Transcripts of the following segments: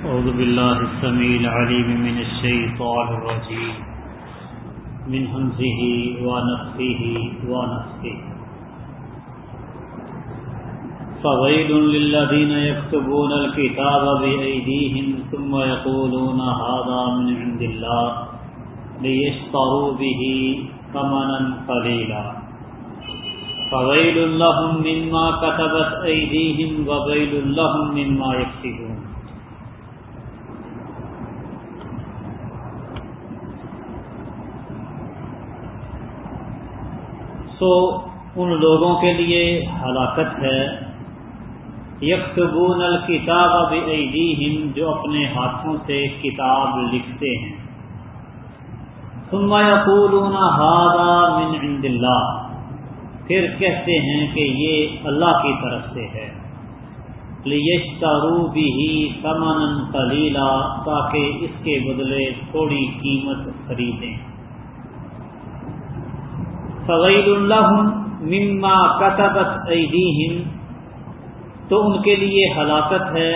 أعوذ بالله السميع العليم من الشيطان الرجيم. من همزه ونفخه ونفخه. فويل للذين يكتبون الكتاب بأيديهم ثم يقولون هذا من عند الله ليشتروا به ثمنا قليلا. فويل لهم مما كتبت أيديهم وويل لهم مما يكسبون. سو ان لوگوں کے لیے ہلاکت ہے۔ یکتبون الکتاب بأیدیہم جو اپنے ہاتھوں سے کتاب لکھتے ہیں۔ ثم یقولون هذا من عند اللہ۔ پھر کہتے ہیں کہ یہ اللہ کی طرف سے ہے۔ لیشتروا به ثمنا قلیلا، تاکہ اس کے بدلے تھوڑی قیمت خریدیں۔ فغیر اللہ مما کتبت ایدیہم تو ان کے لیے ہلاکت ہے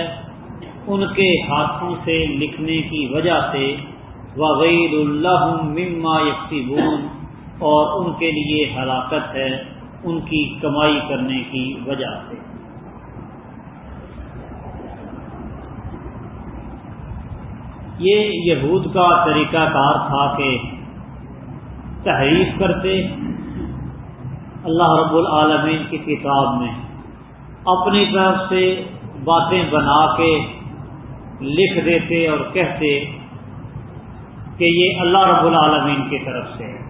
ان کے ہاتھوں سے لکھنے کی وجہ سے وغیر اللہ مما یکسبون اور ان کے لیے ہلاکت ہے ان کی کمائی کرنے کی وجہ سے۔ یہ یہود کا طریقہ کار تھا کہ تحریف کرتے اللہ رب العالمین کی کتاب میں اپنی طرف سے باتیں بنا کے لکھ دیتے اور کہتے کہ یہ اللہ رب العالمین کی طرف سے ہے۔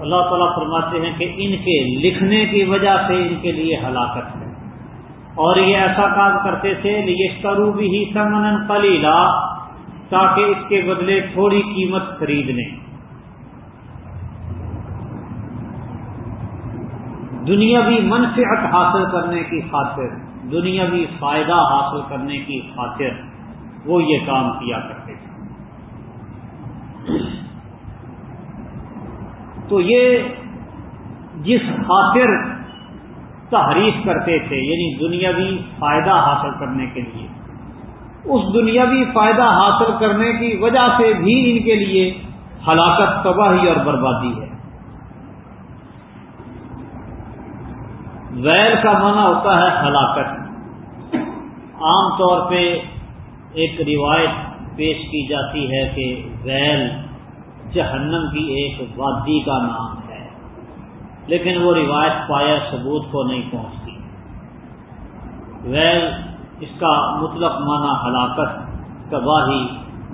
اللہ تعالیٰ فرماتے ہیں کہ ان کے لکھنے کی وجہ سے ان کے لیے ہلاکت ہے۔ اور یہ ایسا کام کرتے تھے یہ کرو بھی ہی سمن پلیلا تاکہ اس کے بدلے تھوڑی قیمت خرید لیں۔ دنیاوی منفعت حاصل کرنے کی خاطر، دنیاوی فائدہ حاصل کرنے کی خاطر وہ یہ کام کیا کرتے تھے۔ تو یہ جس خاطر تحریف کرتے تھے یعنی دنیاوی فائدہ حاصل کرنے کے لیے، اس دنیاوی فائدہ حاصل کرنے کی وجہ سے بھی ان کے لیے ہلاکت تباہی اور بربادی ہے۔ ویل کا معنی ہوتا ہے ہلاکت۔ عام طور پہ ایک روایت پیش کی جاتی ہے کہ ویل جہنم کی ایک وادی کا نام ہے، لیکن وہ روایت پایا ثبوت کو نہیں پہنچتی۔ ویل اس کا مطلق معنی ہلاکت، تباہی،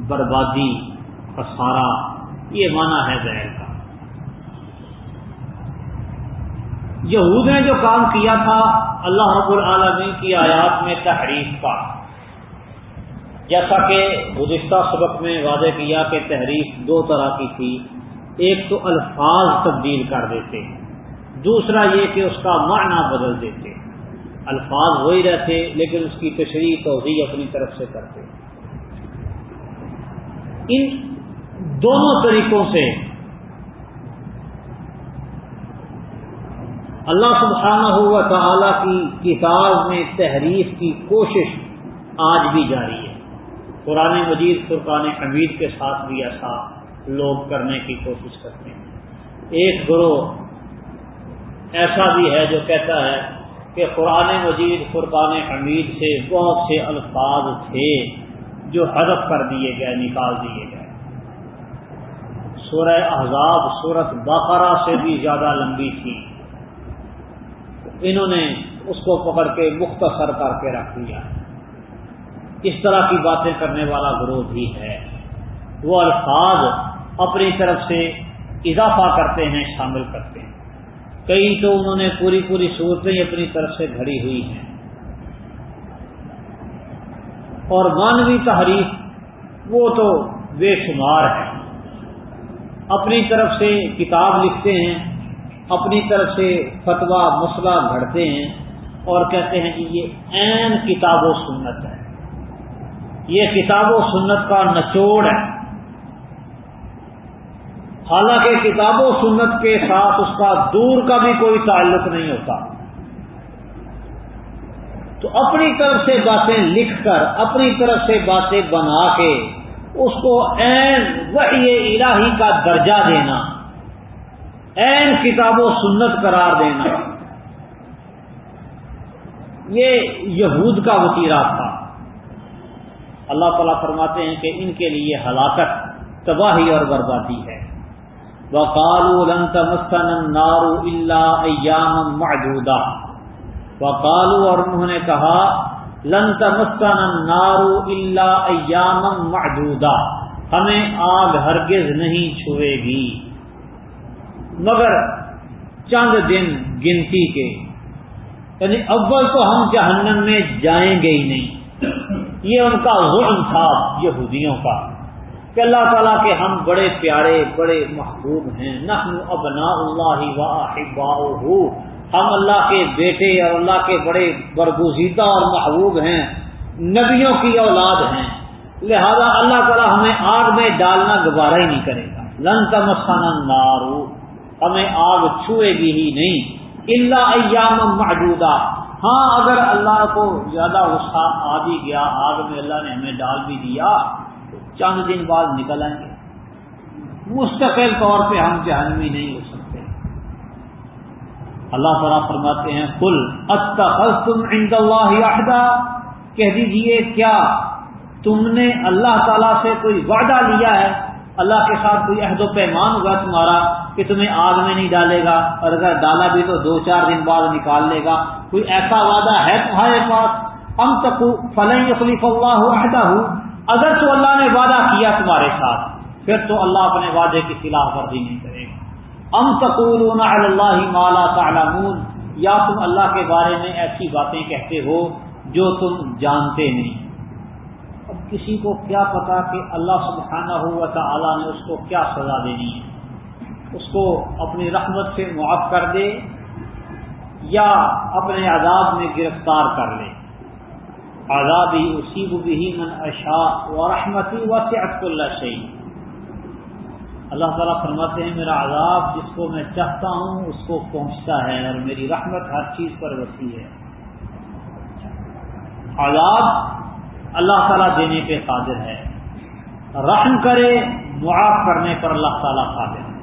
بربادی، خسارہ، یہ معنی ہے ویل کا۔ یہود نے جو کام کیا تھا، اللہ رب العالمین کی آیات میں تحریف کا۔ جیسا کہ گزشتہ سبق میں واضح کیا کہ تحریف دو طرح کی تھی۔ ایک تو الفاظ تبدیل کر دیتے دوسرا یہ کہ اس کا معنی بدل دیتے الفاظ وہی رہتے، لیکن اس کی تشریح توضیع اپنی طرف سے کرتے۔ ان دونوں طریقوں سے اللہ سبحانہ ہوا تعالی کی کتاب میں تحریف کی کوشش آج بھی جاری ہے۔ قرآن مجید، فرقان حمید کے ساتھ بھی ایسا لوگ کرنے کی کوشش کرتے ہیں۔ ایک گروہ ایسا بھی ہے جو کہتا ہے کہ قرآن مجید، فرقان حمید سے بہت سے الفاظ تھے جو حذف کر دیے گئے، نکال دیے گئے۔ سورہ احزاب، سورت بقرہ سے بھی زیادہ لمبی تھی۔ انہوں نے اس کو پکڑ کے مختصر کر کے رکھ دیا۔ اس طرح کی باتیں کرنے والا گروہ بھی ہے۔ وہ الفاظ اپنی طرف سے اضافہ کرتے ہیں، شامل کرتے ہیں۔ کئی تو انہوں نے پوری پوری صورتیں اپنی طرف سے گھڑی ہوئی ہیں۔ اور مانوی تحریف وہ تو بے شمار ہے اپنی طرف سے کتاب لکھتے ہیں اپنی طرف سے فتوا مسئلہ گھڑتے ہیں اور کہتے ہیں کہ یہ عین کتاب و سنت ہے۔ یہ کتاب و سنت کا نچوڑ ہے۔ حالانکہ کتاب و سنت کے ساتھ اس کا دور کا بھی کوئی تعلق نہیں ہوتا۔ تو اپنی طرف سے باتیں لکھ کر، اپنی طرف سے باتیں بنا کے، اس کو این وحی الہی کا درجہ دینا۔ این کتاب و سنت قرار دینا۔ یہ یہود کا وطیرہ تھا۔ اللہ تعالیٰ فرماتے ہیں کہ ان کے لیے ہلاکت، تباہی اور بربادی ہے۔ وقالوا لن تمسنا النار الا ایاما معدودا۔ وقالوا اور انہوں نے کہا، لن تمسنا النار الا ایاما معدودا۔ ہمیں آگ ہرگز نہیں چھوئے گی۔ مگر چند دن گنتی کے۔ یعنی اول تو ہم جہنم میں جائیں گے ہی نہیں۔ یہ ان کا ظلم تھا یہودیوں کا۔ کہ اللہ تعالیٰ کے ہم بڑے پیارے، بڑے محبوب ہیں۔ نحن ابنا اللہ ہم اللہ کے بیٹے اور اللہ کے بڑے برگزیدہ اور محبوب ہیں۔ نبیوں کی اولاد ہیں۔ لہذا اللہ تعالیٰ ہمیں آگ میں ڈالنا گبارہ ہی نہیں کرے گا۔ لن کا مسان نارو ہمیں آگ چھوئے گی ہی نہیں۔ اللہ ایام محدودہ ہاں اگر اللہ کو زیادہ غصہ آ بھی گیا، آگ میں اللہ نے ہمیں ڈال بھی دیا، تو چند دن بعد نکل آئیں گے۔ مستقل طور پہ ہم جہنمی نہیں ہو سکتے۔ اللہ تعالیٰ فرماتے ہیں کل تم عند اللہ عہدہ کہہ دیجیے کیا تم نے اللہ تعالیٰ سے کوئی وعدہ لیا ہے؟ اللہ کے ساتھ کوئی عہد و پیمان ہوگا تمہارا؟ کہ تمہیں آگ میں نہیں ڈالے گا اور اگر ڈالا بھی تو دو چار دن بعد نکال لے گا۔ کوئی ایسا وعدہ ہے تمہارے پاس؟ ہم تک فلنگ خلیف اللہ عہدہ ہوں اگر تو اللہ نے وعدہ کیا تمہارے ساتھ، پھر تو اللہ اپنے وعدے کی خلاف ورزی نہیں کرے گا۔ ام تقولون علی اللہ مالا تعلمون۔ یا تم اللہ کے بارے میں ایسی باتیں کہتے ہو جو تم جانتے نہیں۔ اب کسی کو کیا پتا کہ اللہ سبحانہ ہوا تعالیٰ نے اس کو کیا سزا دینی ہے؟ اس کو اپنی رحمت سے معاف کر دے یا اپنے عذاب میں گرفتار کر لے۔ آزادی اسی بھی من اشا و رحمتی و سعت اللہ شعیع اللہ تعالیٰ فرماتے ہیں، میرا عذاب جس کو میں چاہتا ہوں، اس کو پہنچتا ہے اور میری رحمت ہر چیز پر وسیع ہے۔ عذاب اللہ تعالیٰ دینے پہ قادر ہے۔ رحم کرے، معاف کرنے پر اللہ تعالیٰ قادر ہے۔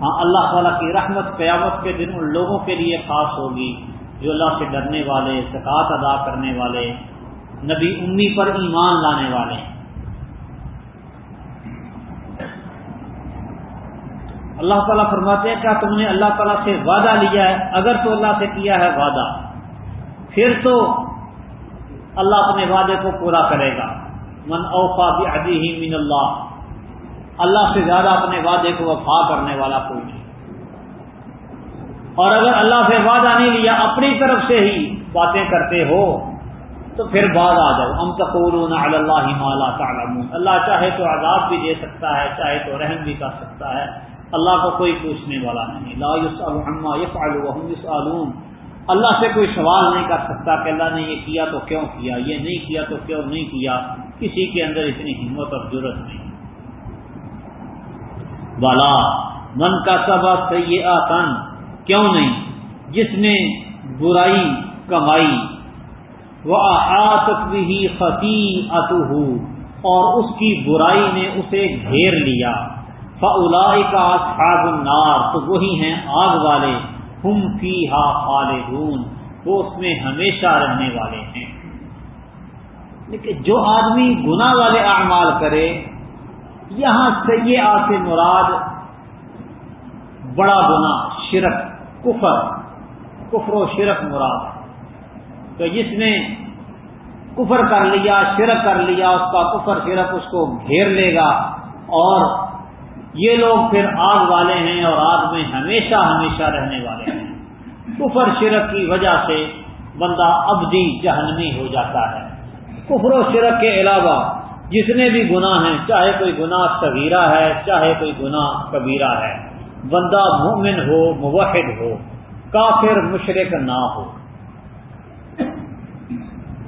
ہاں اللہ تعالیٰ کی رحمت قیامت کے دن ان لوگوں کے لیے خاص ہوگی جو اللہ سے ڈرنے والے، زکوٰۃ ادا کرنے والے، نبی امی پر ایمان لانے والے اللہ تعالیٰ فرماتے ہیں، کیا تم نے اللہ تعالیٰ سے وعدہ لیا ہے؟ اگر تو اللہ سے کیا ہے وعدہ، پھر تو اللہ اپنے وعدے کو پورا کرے گا۔ من اوفا بھی من اللہ اللہ سے زیادہ اپنے وعدے کو وفا کرنے والا کوئی نہیں۔ اور اگر اللہ سے وعدہ نہیں لیا، اپنی طرف سے ہی باتیں کرتے ہو، تو پھر بعد آ جاؤ۔ ہم تقول اللہ مالا تعلم اللہ چاہے تو عذاب بھی دے سکتا ہے، چاہے تو رحم بھی کر سکتا ہے۔ اللہ کو کوئی پوچھنے والا نہیں۔ لا يسألون اللہ سے کوئی سوال نہیں کر سکتا کہ اللہ نے یہ کیا تو کیوں کیا، یہ نہیں کیا تو کیوں نہیں کیا۔ کسی کے اندر اتنی ہمت اور ضرورت نہیں۔ بالا من کا سبق یہ کیوں نہیں؟ جس نے برائی کمائی۔ وہ آتک بھی خطی اور اس کی برائی نے اسے گھیر لیا۔ فلا کا خاگ النار، تو وہی ہیں آگ والے۔ ہم فی ہا خالدون، وہ اس میں ہمیشہ رہنے والے ہیں۔ لیکن جو آدمی گنا والے اعمال کرے یہاں سے مراد بڑا گنا شرک، کفر کفر و شرک مراد تو جس نے کفر کر لیا، شرک کر لیا، اس کا کفر، شرک اس کو گھیر لے گا۔ اور یہ لوگ پھر آگ والے ہیں اور آگ میں ہمیشہ ہمیشہ رہنے والے ہیں۔ کفر، شرک کی وجہ سے بندہ ابدی جہنمی ہو جاتا ہے۔ کفر و شرک کے علاوہ جتنے بھی گناہ ہیں، چاہے کوئی گناہ صغیرہ ہے، چاہے کوئی گناہ کبیرہ ہے، بندہ مومن ہو، موحد ہو، کافر مشرق نہ ہو،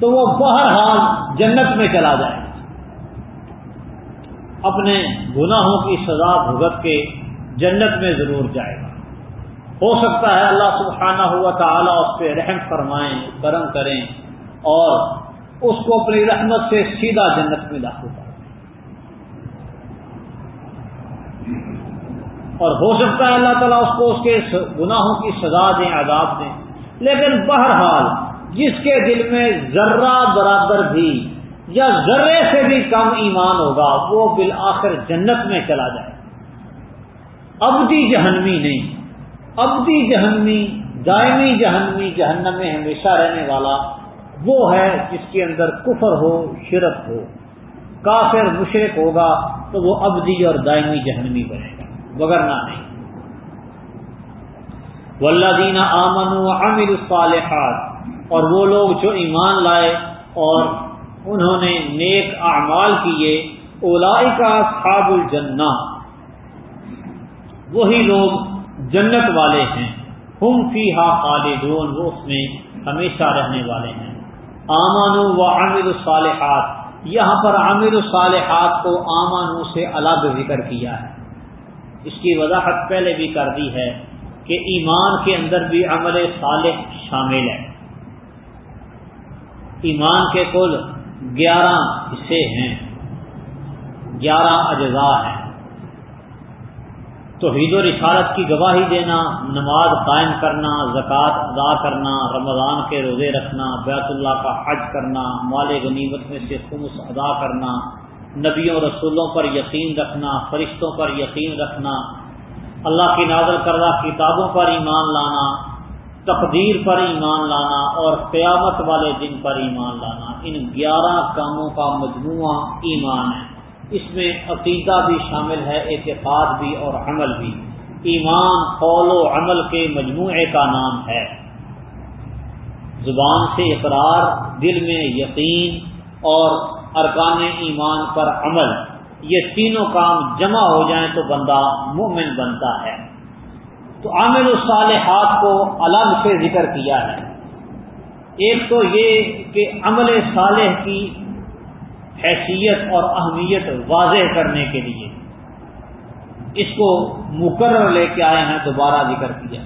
تو وہ بہرحال جنت میں چلا جائے۔ اپنے گناہوں کی سزا بھگت کے جنت میں ضرور جائے گا۔ ہو سکتا ہے اللہ سبحانہ ہوا تعالیٰ اس پہ رحم فرمائیں، کرم کریں اور اس کو اپنی رحمت سے سیدھا جنت میں داخل کریں اور ہو سکتا ہے اللہ تعالیٰ اس کو اس کے گناہوں کی سزا دیں، عذاب دیں۔ لیکن بہرحال جس کے دل میں ذرہ برابر بھی یا ذرے سے بھی کم ایمان ہوگا، وہ بالآخر جنت میں چلا جائے۔ ابدی جہنمی نہیں۔ ابدی جہنمی، دائمی جہنمی، جہنم میں ہمیشہ رہنے والا وہ ہے جس کے اندر کفر ہو، شرک ہو، کافر مشرق ہوگا تو وہ ابدی اور دائمی جہنمی بنے گا وگرنا نہیں۔ ولدینہ آمن و امر الصالحات، اور وہ لوگ جو ایمان لائے اور انہوں نے نیک اعمال کیے اولائی کا خواب الجنا وہی لوگ جنت والے ہیں، ہم فی ہا خالدون، وہ اس میں ہمیشہ رہنے والے ہیں۔ آمانو و عامر الصالحات۔ یہاں پر عامر الصالحات کو آمانو سے الگ ذکر کیا ہے۔ اس کی وضاحت پہلے بھی کر دی ہے کہ ایمان کے اندر بھی عمل صالح شامل ہے۔ ایمان کے کل گیارہ حصے ہیں، گیارہ اجزاء ہیں۔ توحید و رسالت کی گواہی دینا، نماز قائم کرنا، زکوٰۃ ادا کرنا، رمضان کے روزے رکھنا، بیت اللہ کا حج کرنا، مال غنیمت میں سے خمس ادا کرنا، نبیوں، رسولوں پر یقین رکھنا، فرشتوں پر یقین رکھنا، اللہ کی نازل کردہ کتابوں پر ایمان لانا، تقدیر پر ایمان لانا اور قیامت والے دن پر ایمان لانا، ان گیارہ کاموں کا مجموعہ ایمان ہے۔ اس میں عقیدہ بھی شامل ہے، اعتقاد بھی اور عمل بھی۔ ایمان قول و عمل کے مجموعے کا نام ہے۔ زبان سے اقرار، دل میں یقین اور ارکان ایمان پر عمل۔ یہ تینوں کام جمع ہو جائیں تو بندہ مومن بنتا ہے۔ تو عامر الصالحات کو الگ سے ذکر کیا ہے۔ ایک تو یہ کہ عمل صالح کی حیثیت اور اہمیت واضح کرنے کے لیے۔ اس کو مقرر لے کے آئے ہیں، دوبارہ ذکر کیا۔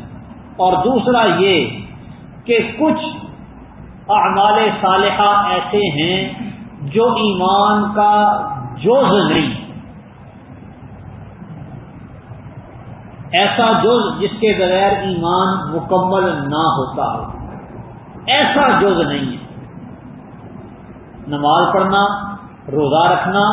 اور دوسرا یہ کہ کچھ اعمال صالحہ ایسے ہیں جو ایمان کا جوز نہیں۔ ایسا جز جس کے بغیر ایمان مکمل نہ ہوتا ہو۔ ایسا جز نہیں ہے۔ نماز پڑھنا روزہ رکھنا،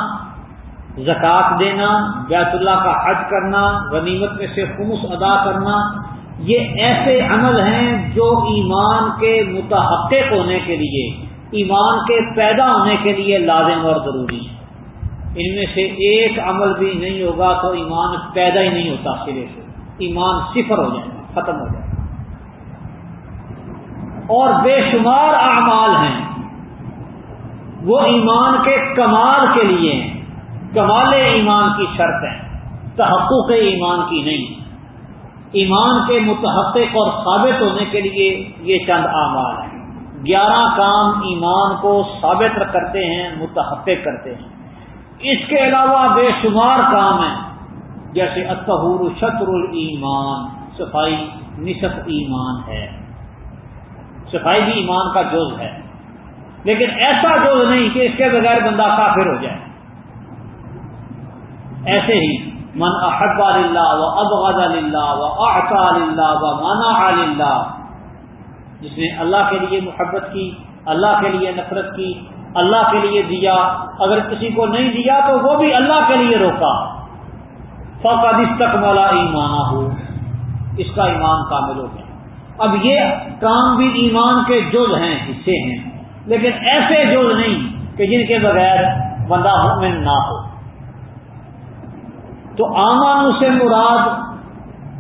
زکوٰۃ دینا، بیت اللہ کا حج کرنا، غنیمت میں سے خمس ادا کرنا، یہ ایسے عمل ہیں جو ایمان کے متحقق ہونے کے لیے، ایمان کے پیدا ہونے کے لیے لازم اور ضروری ہے ان میں سے ایک عمل بھی نہیں ہوگا تو ایمان پیدا ہی نہیں ہوتا سرے سے ایمان صفر ہو جائے گا ختم ہو جائے۔ گا اور بے شمار اعمال ہیں۔ وہ ایمان کے کمال کے لیے ہیں۔ کمال ایمان کی شرط ہے، تحقق ایمان کی نہیں۔ ایمان کے متحقق اور ثابت ہونے کے لیے یہ چند اعمال ہیں۔ گیارہ کام ایمان کو ثابت کرتے ہیں، متحقق کرتے ہیں۔ اس کے علاوہ بے شمار کام ہیں، جیسے اتہور شطر المان صفائی نصف ایمان ہے۔ صفائی بھی ایمان کا جز ہے۔ لیکن ایسا جز نہیں کہ اس کے بغیر بندہ کافر ہو جائے۔ ایسے ہی من احب اللہ و ابغض اللہ و اعطا اللہ و مانا اللہ جس نے اللہ کے لیے محبت کی، اللہ کے لیے نفرت کی، اللہ کے لیے دیا۔ اگر کسی کو نہیں دیا تو وہ بھی اللہ کے لیے روکا۔ فقد تک والا ایمانہ۔ ہو اس کا ایمان کامل ہو گیا۔ اب یہ کام بھی ایمان کے جز ہیں، حصے ہیں۔ لیکن ایسے جز نہیں کہ جن کے بغیر بندہ مومن نہ ہو۔ تو آمان سے مراد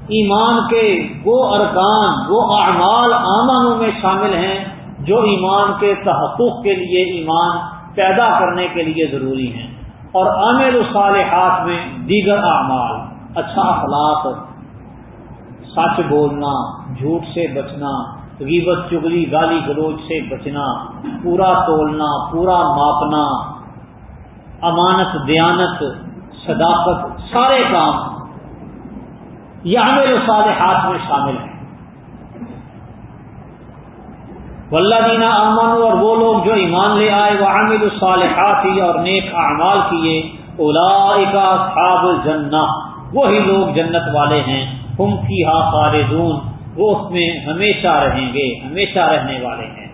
ایمان کے وہ ارکان، وہ اعمال آمانوں میں شامل ہیں جو ایمان کے تحقق کے لیے، ایمان پیدا کرنے کے لیے ضروری ہیں۔ اور عامر الصالحات میں دیگر اعمال اچھا اخلاق، سچ بولنا، جھوٹ سے بچنا غیبت، چگلی، گالی گلوچ سے بچنا، پورا تولنا، پورا ماپنا، امانت، دیانت، صداقت، سارے کام یہ میرے صالحات میں شامل ہیں۔ دینا امن اور وہ لوگ جو ایمان لے آئے وہ عامل الصالحات اور نیک اعمال کیے اولا خواب جنا وہی لوگ جنت والے ہیں، ہم کی ہا خالدون۔ وہ اس میں ہمیشہ رہیں گے، ہمیشہ رہنے والے ہیں۔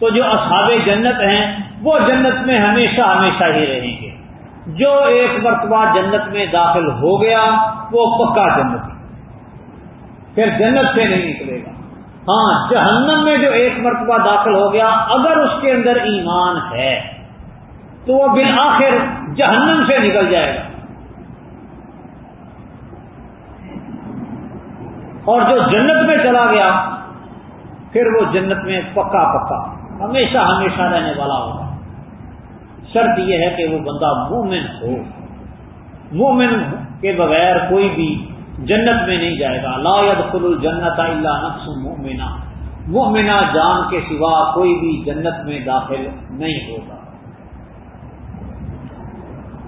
تو جو اصحاب جنت ہیں، وہ جنت میں ہمیشہ ہمیشہ ہی رہیں گے۔ جو ایک مرتبہ جنت میں داخل ہو گیا، وہ پکا جنت پھر جنت سے نہیں نکلے گا۔ ہاں جہنم میں جو ایک مرتبہ داخل ہو گیا، اگر اس کے اندر ایمان ہے، تو وہ بالآخر جہنم سے نکل جائے گا۔ اور جو جنت میں چلا گیا، پھر وہ جنت میں پکا پکا، ہمیشہ ہمیشہ رہنے والا ہوگا۔ شرط یہ ہے کہ وہ بندہ مومن ہو۔ مومن کے بغیر کوئی بھی جنت میں نہیں جائے گا۔ لا يدخل الجنت الا نفس مؤمنہ مؤمنہ جان کے سوا کوئی بھی جنت میں داخل نہیں ہوگا۔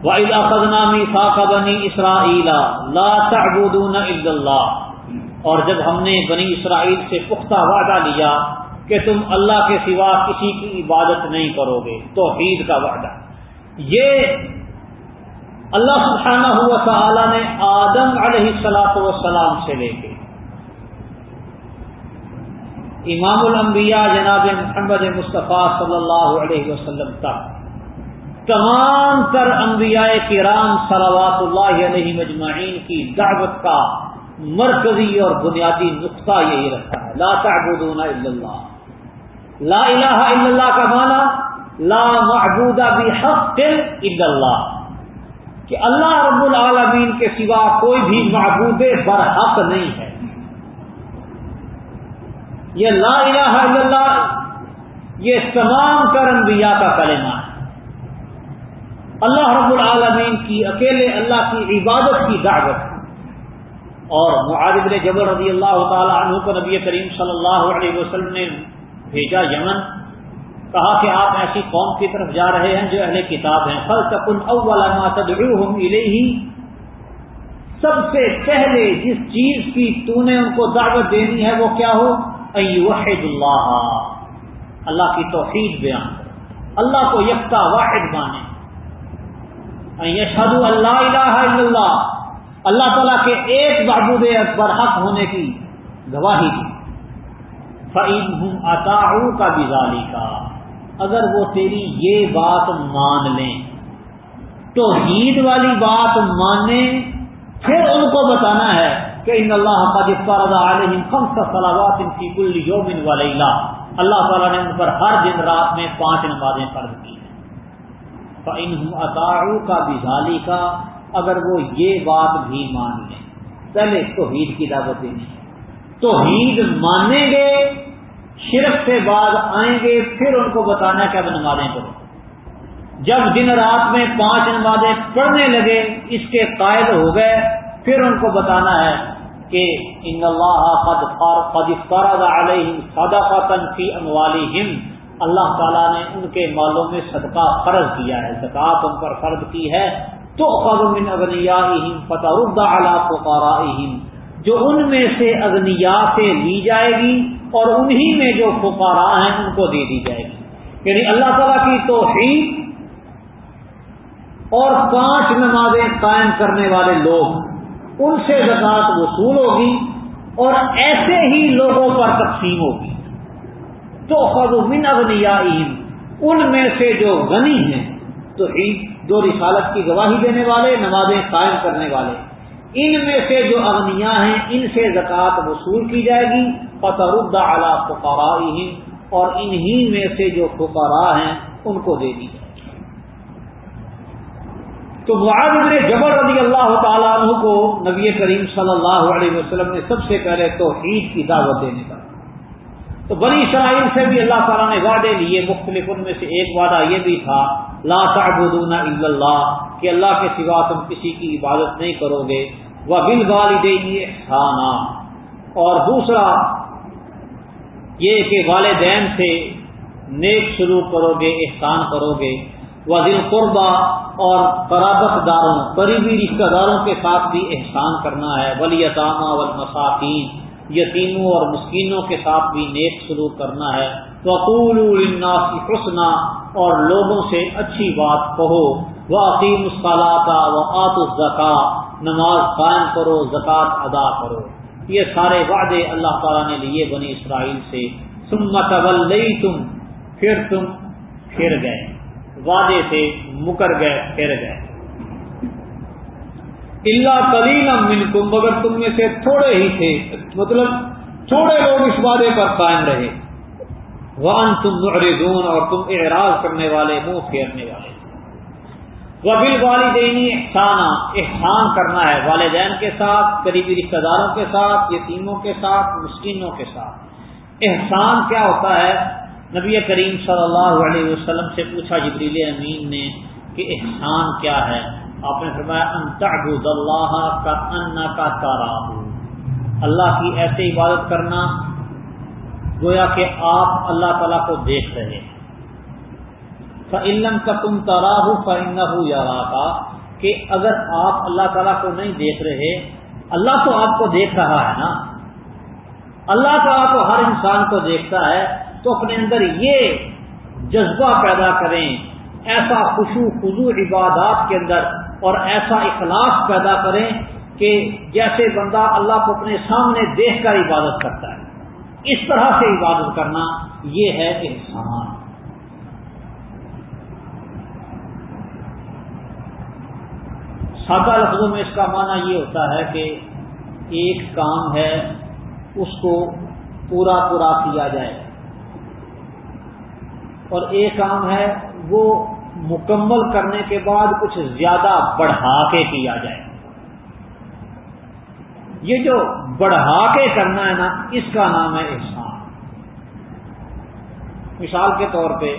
وَإِذَا قَدْنَا مِيثَاقَ بَنِي إِسْرَائِيلَ لَا تَعْبُدُونَ إِلَّا اللَّهِ۔ اور جب ہم نے بنی اسرائیل سے پختہ وعدہ لیا کہ تم اللہ کے سوا کسی کی عبادت نہیں کرو گے، توحید کا وعدہ۔ یہ اللہ سبحانہ ہوا تعالی نے آدم علیہ السلاط وسلام سے لے کے۔ امام الانبیاء جناب محمد مصطفیٰ صلی اللہ علیہ وسلم تک، تمام تر انبیاء کرام صلوات اللہ علیہ مجمعین کی دعوت کا مرکزی اور بنیادی نقطہ یہی رکھتا ہے۔ لا تعبدون الا اللہ۔ لا الہ الا اللہ کا معنی لا معبود بحق الا اللہ۔ کہ اللہ رب العالمین کے سوا کوئی بھی معبود برحق نہیں ہے۔ یہ لا الہ الا اللہ، یہ تمام کر انبیاء کا کلمہ ہے۔ اللہ رب العالمین کی، اکیلے اللہ کی عبادت کی دعوت ہے۔ اور معاذ جبر رضی اللہ تعالی عنہ کو نبی کریم صلی اللہ علیہ وسلم نے بھیجا یمن، کہا کہ آپ ایسی قوم کی طرف جا رہے ہیں جو اہل کتاب ہیں۔ فل تکن اولا تدعوہم الیہ سب سے پہلے جس چیز کی تو نے ان کو دعوت دینی ہے وہ کیا ہو؟ ایوحد اللہ اللہ کی توحید بیان اللہ کو یکتا واحد مانے۔ یشہد اللہ الہ الا اللہ اللہ تعالیٰ کے ایک معبود اکبر حق ہونے کی گواہی دی۔ فعیم ہوں اطاعو کا بزالی کا اگر وہ تیری یہ بات مان لیں تو عید والی بات مانے پھر ان کو بتانا ہے کہ ان اللہ کا جس خمس صلاوات ان کی کل یومن ولیلہ اللہ تعالیٰ نے ان پر ہر دن رات میں پانچ نمازیں فرض کی ہیں۔ ان اطاعو کا بزالی کا اگر وہ یہ بات بھی مان لیں۔ پہلے توحید کی دعوت دینی۔ توحید مانیں گے، شرک سے بعد آئیں گے، پھر ان کو بتانا کہ اب نمازیں کرو جب دن رات میں پانچ نمازیں پڑھنے لگے، اس کے قائد ہو گئے، پھر ان کو بتانا ہے کہ ان اللہ قد فرض علیہم صدقہ فی اموالہم۔ اللہ تعالیٰ نے ان کے مالوں میں صدقہ فرض کیا ہے۔ زکات ان پر فرض کی ہے۔ تو من اغنیائہم فترد علی فقرائہم جو ان میں سے اغنیا سے لی جائے گی اور انہی میں جو فقارا ہیں ان کو دے دی جائے گی۔ یعنی اللہ تعالیٰ کی توحید اور پانچ نمازیں قائم کرنے والے لوگ، ان سے زکات وصول ہوگی اور ایسے ہی لوگوں پر تقسیم ہوگی۔ تو خد من اغنیا ان میں سے جو غنی ہیں تو عید جو رسالت کی گواہی دینے والے، نمازیں قائم کرنے والے۔ ان میں سے جو اغنیا ہیں، ان سے زکوٰۃ وصول کی جائے گی۔ فتح اعلیٰ فقرا اور انہی میں سے جو فقراء ہیں، ان کو دے دی جائے تو معاذ نے جبر رضی اللہ تعالیٰ عنہ کو نبی کریم صلی اللہ علیہ وسلم نے سب سے پہلے تو عید کی دعوت دینے کا۔ تو بنی اسرائیل سے بھی اللہ تعالیٰ نے وعدے لیے، مختلف ان میں سے ایک وعدہ یہ بھی تھا لا تعبدون الا اللہ، کہ اللہ کے سوا تم کسی کی عبادت نہیں کرو گے۔ وہ بل والدین احسانہ اور دوسرا، یہ کہ والدین سے نیک شروع کرو گے، احسان کرو گے۔ وزیر قربا اور قرابت داروں، قریبی رشتہ داروں کے ساتھ بھی احسان کرنا ہے۔ ولی اطامہ یتیموں اور مسکینوں کے ساتھ بھی نیک سلوک کرنا ہے۔ وقول الناس حسنا۔ اور لوگوں سے اچھی بات کہو۔ وہ عقیم الصلاطہ و آت الزکا نماز قائم کرو، زکوٰۃ ادا کرو۔ یہ سارے وعدے اللہ تعالیٰ نے لیے بنی اسرائیل سے۔ سمت تم پھر تم پھر گئے۔ وعدے سے مکر گئے، پھر گئے۔ اللہ کلیل منکم مگر تم میں سے تھوڑے ہی تھے۔ مطلب تھوڑے لوگ اس وعدے پر قائم رہے۔ وان تم معرضون اور تم اعراض کرنے والے، منہ پھیرنے والے۔ وبل والدینی احسانہ احسان کرنا ہے والدین کے ساتھ، قریبی رشتہ داروں کے ساتھ، یتیموں کے ساتھ، مسکینوں کے ساتھ۔ احسان کیا ہوتا ہے؟ نبی کریم صلی اللہ علیہ وسلم سے پوچھا جبریل امین نے کہ احسان کیا ہے؟ آپ نے فرمایا انتعبد اللہ کا ان کا تارا اللہ کی ایسے عبادت کرنا گویا کہ آپ اللہ تعالیٰ کو دیکھ رہے ہیں۔ فعلم کا تم تارا ہو ہو یا کہ اگر آپ اللہ تعالیٰ کو نہیں دیکھ رہے، اللہ تو آپ کو دیکھ رہا ہے نا۔ اللہ تعالیٰ تو ہر انسان کو دیکھتا ہے، تو اپنے اندر یہ جذبہ پیدا کریں۔ ایسا خوشو خزو عبادات کے اندر اور ایسا اخلاص پیدا کریں کہ جیسے بندہ اللہ کو اپنے سامنے دیکھ کر عبادت کرتا ہے۔ اس طرح سے عبادت کرنا یہ ہے انسان۔ سادہ لفظوں میں اس کا معنی یہ ہوتا ہے کہ ایک کام ہے، اس کو پورا پورا کیا جائے۔ اور ایک کام ہے، وہ مکمل کرنے کے بعد کچھ زیادہ بڑھا کے کیا جائے۔ یہ جو بڑھا کے کرنا ہے نا، اس کا نام ہے احسان۔ مثال کے طور پہ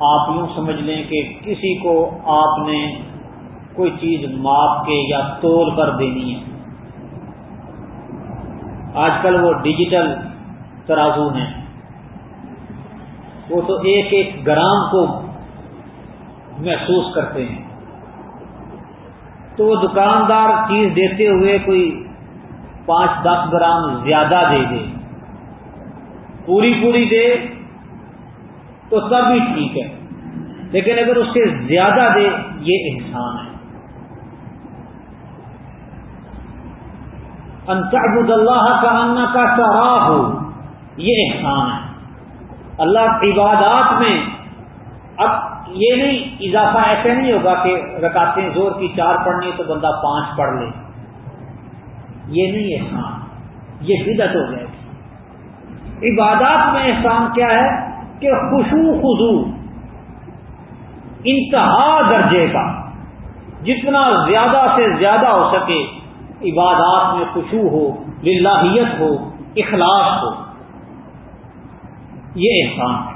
آپ یوں سمجھ لیں کہ کسی کو آپ نے کوئی چیز ماپ کے یا تول کر دینی ہے۔ آج کل وہ ڈیجیٹل ترازو ہیں۔ وہ تو ایک ایک گرام کو محسوس کرتے ہیں۔ تو وہ دکاندار چیز دیتے ہوئے کوئی پانچ دس گرام زیادہ دے دے۔ پوری پوری دے تو تب بھی ٹھیک ہے۔ لیکن اگر اس سے زیادہ دے، یہ احسان ہے۔ انتعبد اللہ کا انا کا سراہ ہو یہ احسان ہے۔ اللہ عبادات میں اب یہ نہیں، اضافہ ایسے نہیں ہوگا کہ رکاتے زور کی چار پڑھنی تو بندہ پانچ پڑھ لے۔ یہ نہیں احسان ہاں، یہ بدت ہو جائے گی عبادات میں احسان کیا ہے کہ خوشو خزو انتہا درجے کا، جتنا زیادہ سے زیادہ ہو سکے عبادات میں خوشو ہو، للہیت ہو، اخلاص ہو، یہ احسان۔ ہے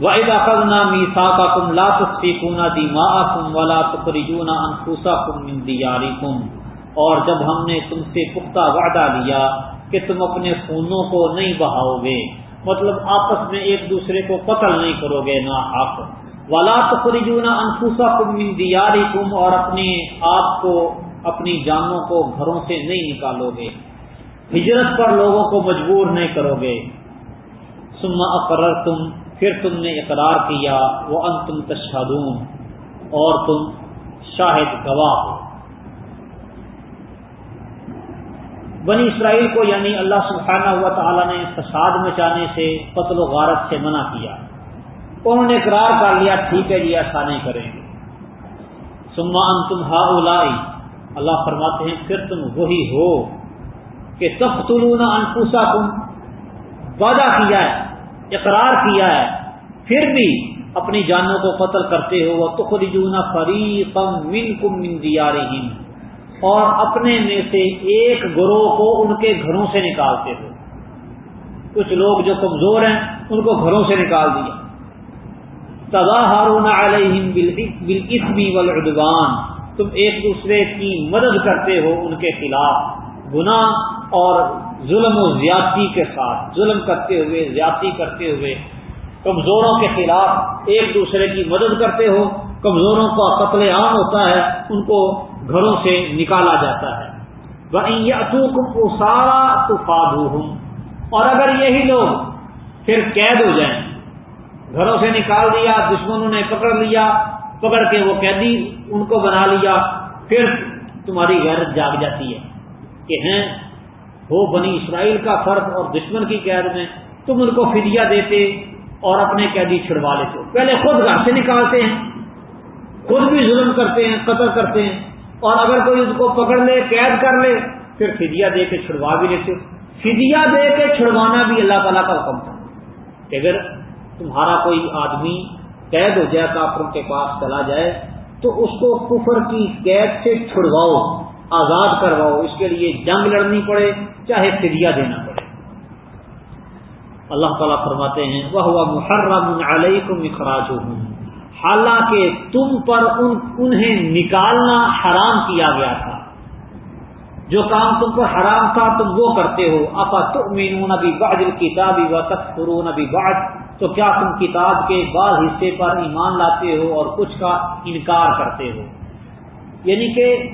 واحدہ قدنا میسا کا کم لا تفیقونا دی ما کم ولا اور جب ہم نے تم سے پختہ وعدہ لیا کہ تم اپنے خونوں کو نہیں بہاؤ گے مطلب آپس میں ایک دوسرے کو قتل نہیں کرو گے نہ حق۔ ولا تخرجونا انفوسا کم من دیاری اور اپنے آپ کو، اپنی جانوں کو گھروں سے نہیں نکالو گے۔ ہجرت پر لوگوں کو مجبور نہیں کرو گے۔ سما اقرر تم پھر تم نے اقرار کیا وہ ان تم تشہدون اور تم شاہد گواہ ہو۔ بنی اسرائیل کو یعنی اللہ سبحانہ ہوا تعالیٰ نے فساد مچانے سے، قتل و غارت سے منع کیا۔ انہوں نے اقرار کر لیا، ٹھیک ہے جی ایسا نہیں کریں گے۔ سما ان تم ہا اللہ فرماتے ہیں، پھر تم وہی ہو کہ تب تلونا انفوسا تم وعدہ کیا ہے۔ اقرار کیا ہے، پھر بھی اپنی جانوں کو قتل کرتے ہو وہ تو خود من کم من دیا اور اپنے میں سے ایک گروہ کو ان کے گھروں سے نکالتے ہو۔ کچھ لوگ جو کمزور ہیں، ان کو گھروں سے نکال دیا۔ تباہارون علیہم بالاسمی والعدوان، تم ایک دوسرے کی مدد کرتے ہو ان کے خلاف۔ گناہ اور ظلم و زیادتی کے ساتھ، ظلم کرتے ہوئے، زیادتی کرتے ہوئے، کمزوروں کے خلاف ایک دوسرے کی مدد کرتے ہو، کمزوروں کا قتل عام ہوتا ہے، ان کو گھروں سے نکالا جاتا ہے۔ وہ سارا طوفاد اور اگر یہی لوگ پھر قید ہو جائیں، گھروں سے نکال دیا، دشمنوں نے پکڑ لیا، پکڑ کے وہ قیدی ان کو بنا لیا، پھر تمہاری غیرت جاگ جاتی ہے کہ ہیں ہو بنی اسرائیل کا فرد اور دشمن کی قید میں، تم ان کو فدیہ دیتے اور اپنے قیدی چھڑوا لیتے۔ ہو پہلے خود گھر سے نکالتے ہیں، خود بھی ظلم کرتے ہیں، قتل کرتے ہیں۔ اور اگر کوئی اس کو پکڑ لے، قید کر لے، پھر فدیہ دے کے چھڑوا بھی لیتے۔ فدیہ دے کے چھڑوانا بھی اللہ تعالیٰ کا حکم تھا کہ اگر تمہارا کوئی آدمی قید ہو جائے کافروں کے پاس چلا جائے، تو اس کو کفر کی قید سے چھڑواؤ۔ آزاد کرواؤ، اس کے لیے جنگ لڑنی پڑے، چاہے فدیہ دینا پڑے۔ اللہ تعالیٰ فرماتے ہیں وہ ہوا محرم علیہ کو ہوں حالانکہ تم پر ان انہیں نکالنا حرام کیا گیا تھا۔ جو کام تم پر حرام تھا، تم وہ کرتے ہو۔ اپا تم نبی بعد کتابی و تخرو نبی بعد تو کیا تم کتاب کے بعض حصے پر ایمان لاتے ہو اور کچھ کا انکار کرتے ہو؟ یعنی کہ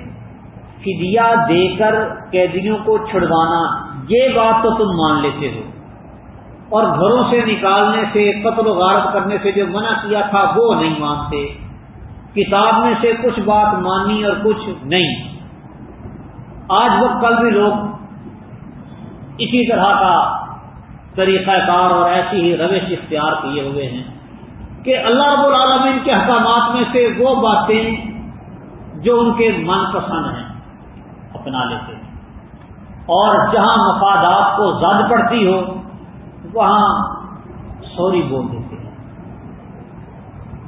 فدیہ دے کر قیدیوں کو چھڑوانا، یہ بات تو تم مان لیتے ہو۔ اور گھروں سے نکالنے سے، قتل و غارت کرنے سے جو منع کیا تھا، وہ نہیں مانتے۔ کتاب میں سے کچھ بات مانی اور کچھ نہیں۔ آج وقت کل بھی لوگ اسی طرح کا طریقہ کار اور ایسی ہی روش اختیار کیے ہوئے ہیں کہ اللہ رب العالمین کے احکامات میں سے وہ باتیں جو ان کے من پسند ہیں۔ اپنا لیتے ہیں۔ اور جہاں مفادات کو زد پڑتی ہو، وہاں سوری بول دیتے ہیں۔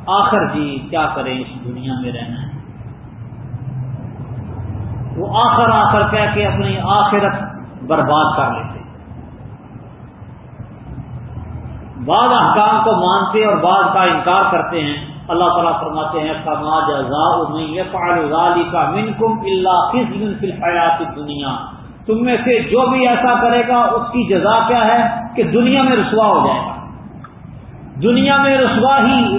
آخر جی کیا کریں، اس دنیا میں رہنا ہے۔ وہ آخر آخر کہہ کے اپنی آخرت برباد کر لیتے بعض احکام کو مانتے اور بعض کا انکار کرتے ہیں۔ اللہ تعالیٰ فرماتے ہیں کا من کم اللہ کس حیات دنیا تم میں سے جو بھی ایسا کرے گا، اس کی جزا کیا ہے؟ کہ دنیا میں رسوا ہو جائے گا۔ دنیا میں رسوا ہی،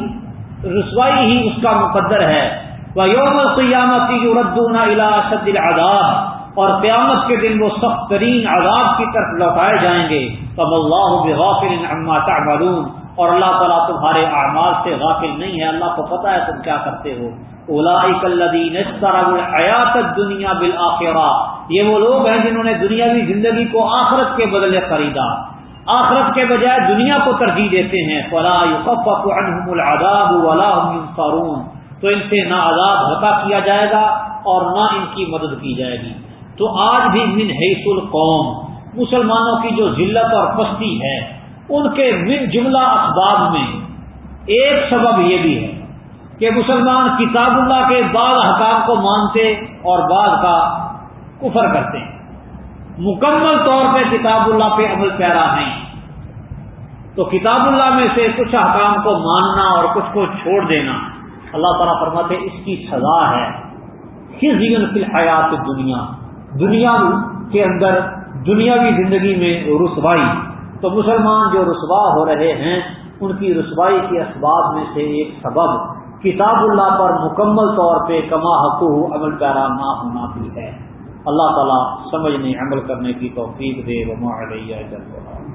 رسوائی ہی اس کا مقدر ہے۔ وہ یوم قیامتی اردون شد العذاب۔ اور قیامت کے دن وہ سخت ترین عذاب کی طرف لوٹائے جائیں گے۔ تب اللہ بغافل عما تعملون۔ اور اللہ تعالیٰ تمہارے اعمال سے غافل نہیں ہے۔ اللہ کو پتا ہے تم کیا کرتے ہو۔ اولاک الحیات دنیا بالآخرہ۔ یہ وہ لوگ ہیں جنہوں نے دنیاوی زندگی کو آخرت کے بدلے خریدا۔ آخرت کے بجائے دنیا کو ترجیح دیتے ہیں۔ فلاح العذاب ولا فارون تو ان سے نہ عذاب ہلکا کیا جائے گا اور نہ ان کی مدد کی جائے گی۔ تو آج بھی من حیث القوم۔ مسلمانوں کی جو ذلت اور پستی ہے ان کے من جملہ اسباب میں ایک سبب یہ بھی ہے کہ مسلمان کتاب اللہ کے بعض حکام کو مانتے اور بعض کا کفر کرتے ہیں۔ مکمل طور پہ کتاب اللہ پہ عمل پیرا نہیں۔ تو کتاب اللہ میں سے کچھ حکام کو ماننا اور کچھ کو چھوڑ دینا اللہ تعالیٰ فرماتے اس کی سزا ہے۔ فی الحیات دنیا دنیا کے اندر دنیاوی زندگی میں رسوائی۔ تو مسلمان جو رسوا ہو رہے ہیں، ان کی رسوائی کے اسباب میں سے ایک سبب کتاب اللہ پر مکمل طور پہ کما حقوق عمل پیرا نہ ہونا بھی ہے۔ اللہ تعالیٰ سمجھنے، عمل کرنے کی توفیق دے وہ علیہ جلد